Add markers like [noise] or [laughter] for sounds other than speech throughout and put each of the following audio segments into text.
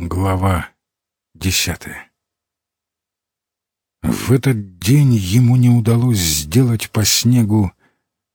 Глава десятая В этот день ему не удалось сделать по снегу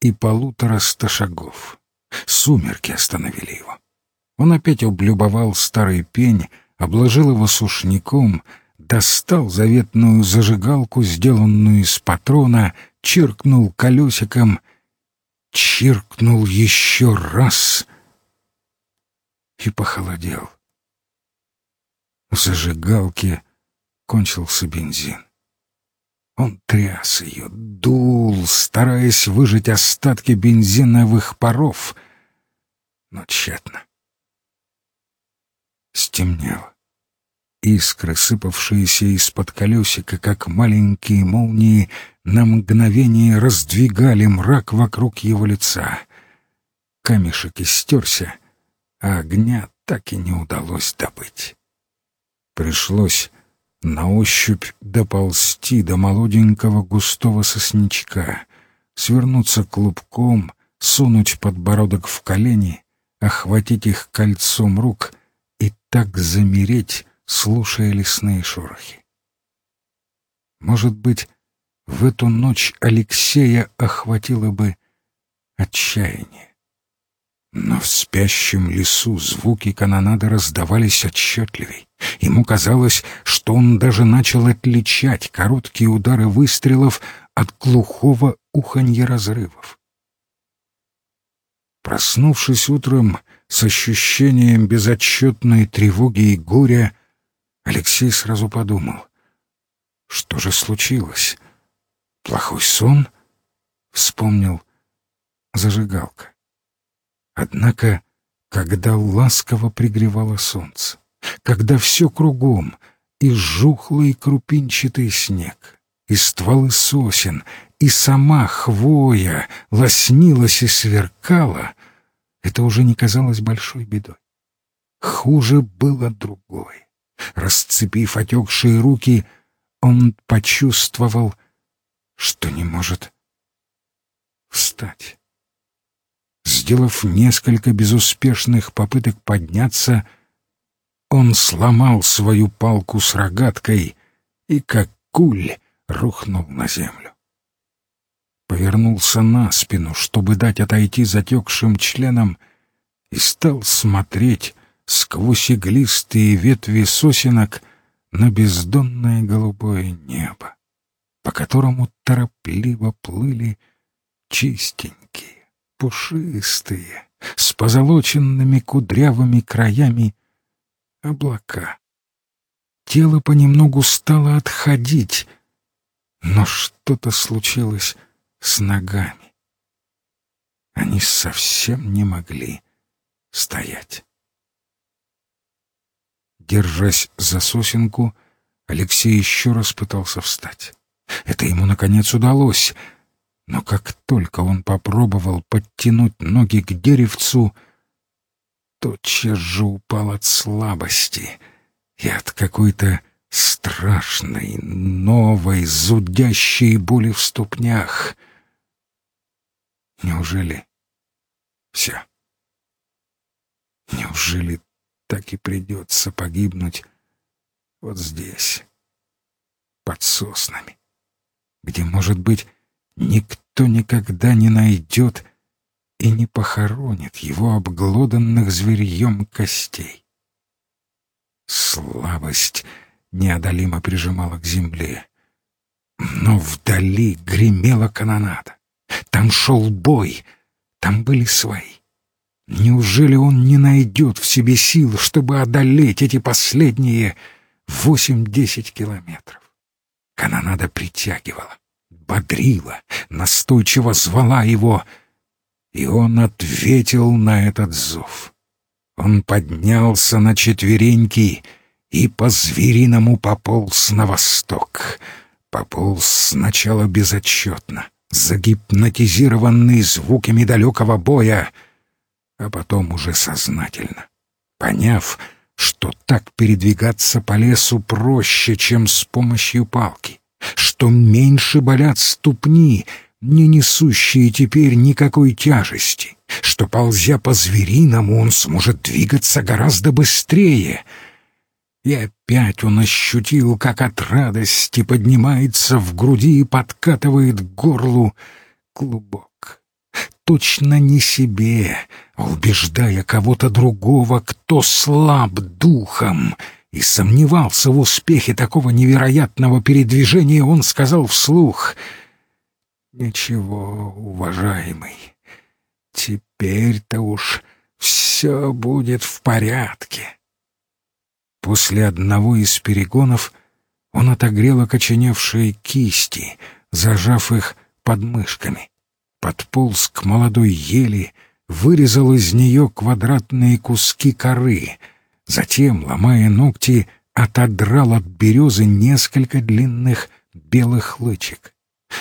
и полутораста шагов. Сумерки остановили его. Он опять облюбовал старый пень, обложил его сушняком, достал заветную зажигалку, сделанную из патрона, чиркнул колесиком, чиркнул еще раз и похолодел. В зажигалке кончился бензин. Он тряс ее, дул, стараясь выжать остатки бензиновых паров, но тщетно. Стемнело. Искры, сыпавшиеся из-под колесика, как маленькие молнии, на мгновение раздвигали мрак вокруг его лица. Камешек истерся, а огня так и не удалось добыть. Пришлось на ощупь доползти до молоденького густого сосничка, свернуться клубком, сунуть подбородок в колени, охватить их кольцом рук и так замереть, слушая лесные шорохи. Может быть, в эту ночь Алексея охватило бы отчаяние. Но в спящем лесу звуки канонады раздавались отчетливей. Ему казалось, что он даже начал отличать короткие удары выстрелов от глухого уханья разрывов. Проснувшись утром с ощущением безотчетной тревоги и горя, Алексей сразу подумал, что же случилось? Плохой сон? Вспомнил зажигалка. Однако, когда ласково пригревало солнце, когда все кругом, и жухлый крупинчатый снег, и стволы сосен, и сама хвоя лоснилась и сверкала, это уже не казалось большой бедой. Хуже было другое. Расцепив отекшие руки, он почувствовал, что не может встать. Сделав несколько безуспешных попыток подняться, он сломал свою палку с рогаткой и, как куль, рухнул на землю. Повернулся на спину, чтобы дать отойти затекшим членам, и стал смотреть сквозь иглистые ветви сосенок на бездонное голубое небо, по которому торопливо плыли чистенькие пушистые, с позолоченными кудрявыми краями облака. Тело понемногу стало отходить, но что-то случилось с ногами. Они совсем не могли стоять. Держась за сосенку, Алексей еще раз пытался встать. Это ему, наконец, удалось — но как только он попробовал подтянуть ноги к деревцу, тотчас же упал от слабости и от какой-то страшной, новой, зудящей боли в ступнях. Неужели все? Неужели так и придется погибнуть вот здесь, под соснами, где, может быть, никто никогда не найдет и не похоронит его обглоданных зверьем костей. Слабость неодолимо прижимала к земле. Но вдали гремела канонада. Там шел бой, там были свои. Неужели он не найдет в себе сил, чтобы одолеть эти последние восемь-десять километров? Канонада притягивала бодрила, настойчиво звала его, и он ответил на этот зов. Он поднялся на четвереньки и по-звериному пополз на восток. Пополз сначала безотчетно, загипнотизированный звуками далекого боя, а потом уже сознательно, поняв, что так передвигаться по лесу проще, чем с помощью палки что меньше болят ступни, не несущие теперь никакой тяжести, что, ползя по звериному, он сможет двигаться гораздо быстрее. И опять он ощутил, как от радости поднимается в груди и подкатывает к горлу клубок. Точно не себе, а убеждая кого-то другого, кто слаб духом и сомневался в успехе такого невероятного передвижения, он сказал вслух «Ничего, уважаемый, теперь-то уж все будет в порядке». После одного из перегонов он отогрел окоченевшие кисти, зажав их под мышками. Подполз к молодой ели, вырезал из нее квадратные куски коры, затем, ломая ногти, отодрал от березы несколько длинных белых лычек.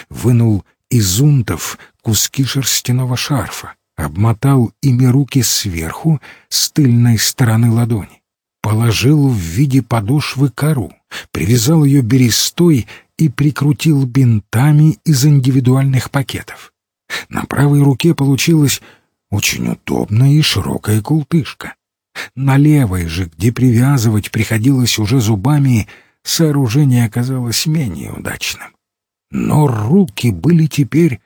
Вынул из унтов куски шерстяного шарфа, обмотал ими руки сверху с тыльной стороны ладони положил в виде подошвы кору, привязал ее берестой и прикрутил бинтами из индивидуальных пакетов. На правой руке получилась очень удобная и широкая култышка. На левой же, где привязывать приходилось уже зубами, сооружение оказалось менее удачным. Но руки были теперь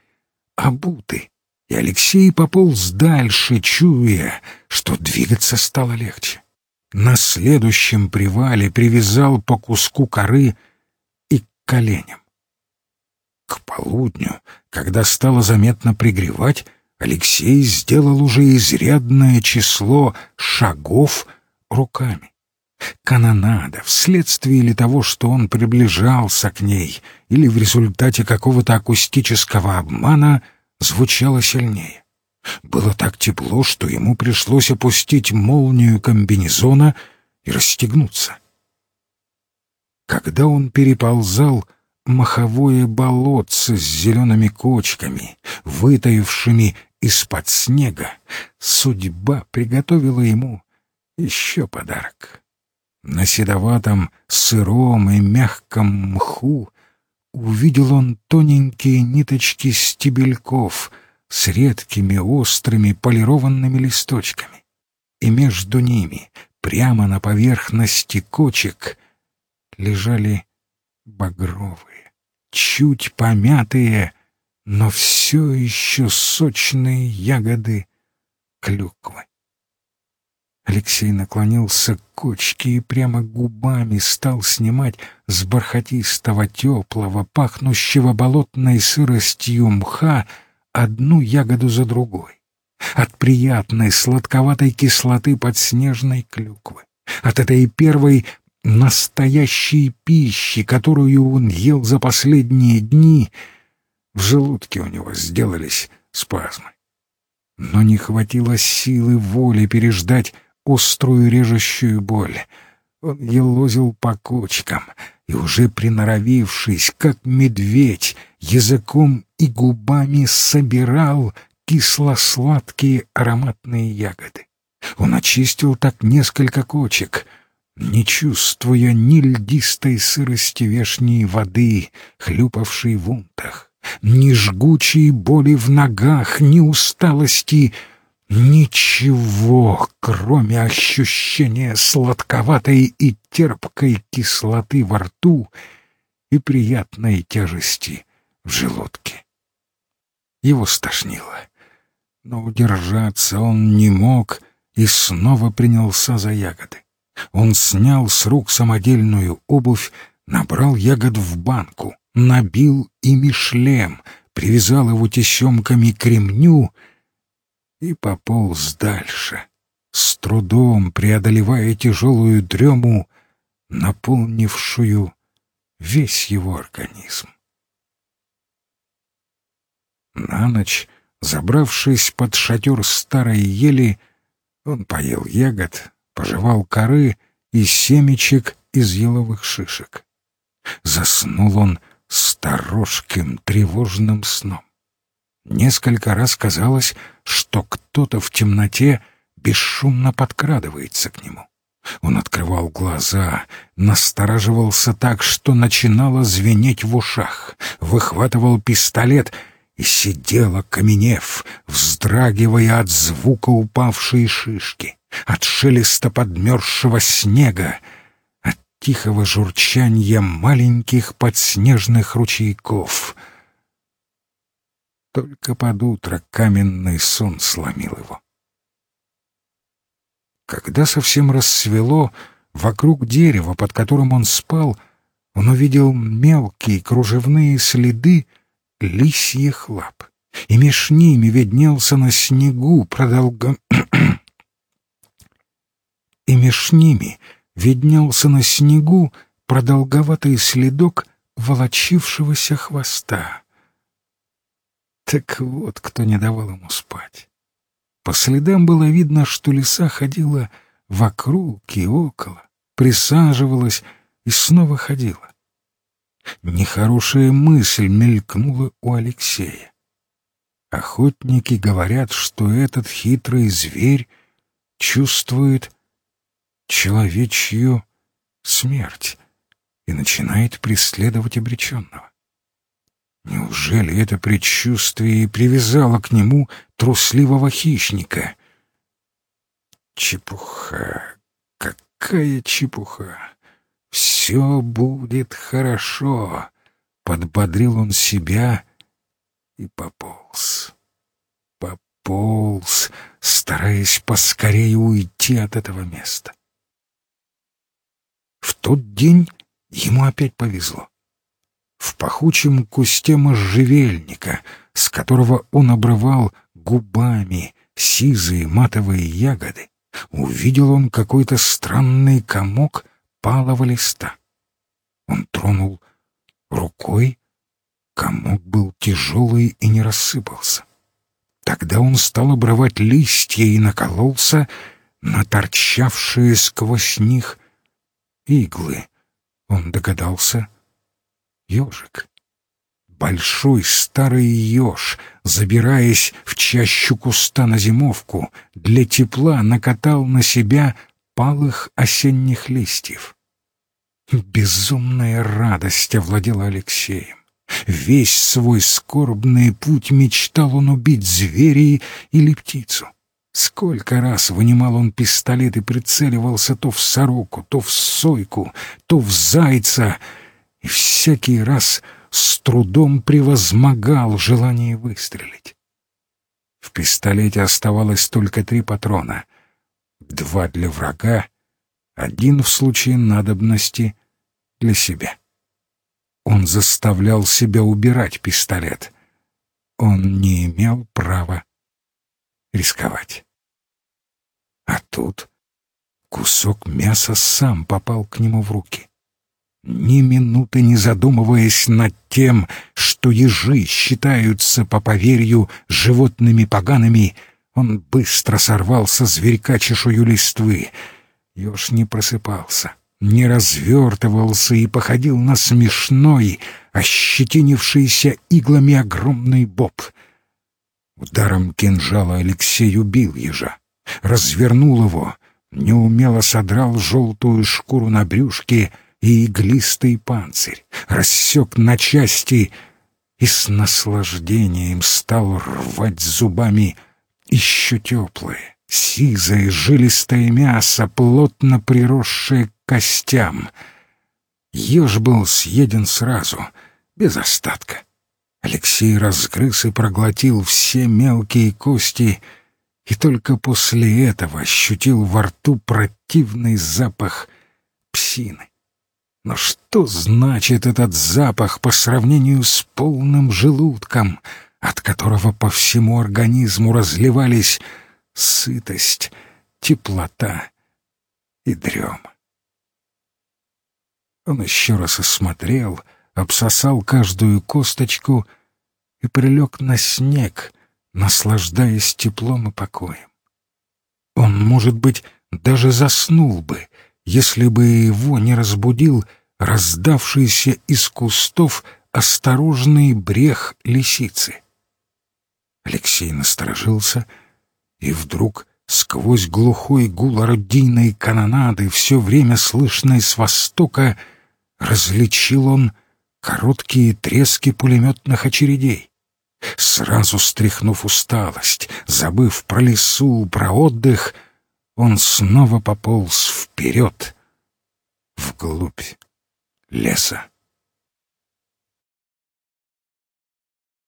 обуты, и Алексей пополз дальше, чуя, что двигаться стало легче на следующем привале привязал по куску коры и к коленям. К полудню, когда стало заметно пригревать, Алексей сделал уже изрядное число шагов руками. Канонада, вследствие ли того, что он приближался к ней, или в результате какого-то акустического обмана, звучала сильнее. Было так тепло, что ему пришлось опустить молнию комбинезона и расстегнуться. Когда он переползал маховое болотце с зелеными кочками, вытаившими из-под снега, судьба приготовила ему еще подарок. На седоватом, сыром и мягком мху увидел он тоненькие ниточки стебельков — с редкими острыми полированными листочками. И между ними, прямо на поверхности кочек, лежали багровые, чуть помятые, но все еще сочные ягоды клюквы. Алексей наклонился к кочке и прямо губами стал снимать с бархатистого, теплого, пахнущего болотной сыростью мха одну ягоду за другой. От приятной сладковатой кислоты подснежной клюквы, от этой первой настоящей пищи, которую он ел за последние дни, в желудке у него сделались спазмы. Но не хватило силы воли переждать острую режущую боль. Он елозил по кочкам и, уже приноровившись, как медведь, языком и губами собирал кисло-сладкие ароматные ягоды. Он очистил так несколько кочек, не чувствуя ни льдистой сырости вешней воды, хлюпавшей в унтах, ни жгучей боли в ногах, ни усталости — Ничего, кроме ощущения сладковатой и терпкой кислоты во рту и приятной тяжести в желудке. Его стошнило, но удержаться он не мог и снова принялся за ягоды. Он снял с рук самодельную обувь, набрал ягод в банку, набил ими шлем, привязал его тесемками к ремню и пополз дальше, с трудом преодолевая тяжелую дрему, наполнившую весь его организм. На ночь, забравшись под шатер старой ели, он поел ягод, пожевал коры и семечек из еловых шишек. Заснул он сторожким тревожным сном. Несколько раз казалось, что кто-то в темноте бесшумно подкрадывается к нему. Он открывал глаза, настораживался так, что начинало звенеть в ушах, выхватывал пистолет и сидел, окаменев, вздрагивая от звука упавшей шишки, от шелеста подмерзшего снега, тихого журчания маленьких подснежных ручейков. Только под утро каменный сон сломил его. Когда совсем рассвело, вокруг дерева, под которым он спал, он увидел мелкие кружевные следы лисьих лап, и меж ними виднелся на снегу продолго... [clears throat] и меж ними виднелся на снегу продолговатый следок волочившегося хвоста. Так вот, кто не давал ему спать. По следам было видно, что лиса ходила вокруг и около, присаживалась и снова ходила. Нехорошая мысль мелькнула у Алексея. Охотники говорят, что этот хитрый зверь чувствует человечью смерть и начинает преследовать обреченного. Неужели это предчувствие и привязало к нему трусливого хищника? Чепуха! Какая чепуха! Все будет хорошо! Подбодрил он себя и пополз. Пополз, стараясь поскорее уйти от этого места. Тот день ему опять повезло. В пахучем кусте можжевельника, с которого он обрывал губами сизые матовые ягоды, увидел он какой-то странный комок палого листа. Он тронул рукой, комок был тяжелый и не рассыпался. Тогда он стал обрывать листья и накололся на торчавшие сквозь них иглы. Он догадался — ежик. Большой старый еж, забираясь в чащу куста на зимовку, для тепла накатал на себя палых осенних листьев. Безумная радость овладела Алексеем. Весь свой скорбный путь мечтал он убить зверей или птицу. Сколько раз вынимал он пистолет и прицеливался то в сороку, то в сойку, то в зайца, и всякий раз с трудом превозмогал желание выстрелить. В пистолете оставалось только три патрона. Два для врага, один в случае надобности для себя. Он заставлял себя убирать пистолет. Он не имел права рисковать. А тут кусок мяса сам попал к нему в руки. Ни минуты не задумываясь над тем, что ежи считаются, по поверью, животными погаными, он быстро сорвал со зверька чешую листвы. Еж не просыпался, не развертывался и походил на смешной, ощетинившийся иглами огромный боб. Ударом кинжала Алексей убил ежа развернул его, неумело содрал желтую шкуру на брюшке и иглистый панцирь, рассек на части и с наслаждением стал рвать зубами еще теплое, сизое, жилистое мясо, плотно приросшее к костям. Еж был съеден сразу, без остатка. Алексей разгрыз и проглотил все мелкие кости — и только после этого ощутил во рту противный запах псины. Но что значит этот запах по сравнению с полным желудком, от которого по всему организму разливались сытость, теплота и дрема? Он еще раз осмотрел, обсосал каждую косточку и прилег на снег, наслаждаясь теплом и покоем. Он, может быть, даже заснул бы, если бы его не разбудил раздавшийся из кустов осторожный брех лисицы. Алексей насторожился, и вдруг сквозь глухой гул орудийной канонады, все время слышной с востока, различил он короткие трески пулеметных очередей. Сразу стряхнув усталость, забыв про лесу, про отдых, он снова пополз вперед, вглубь леса.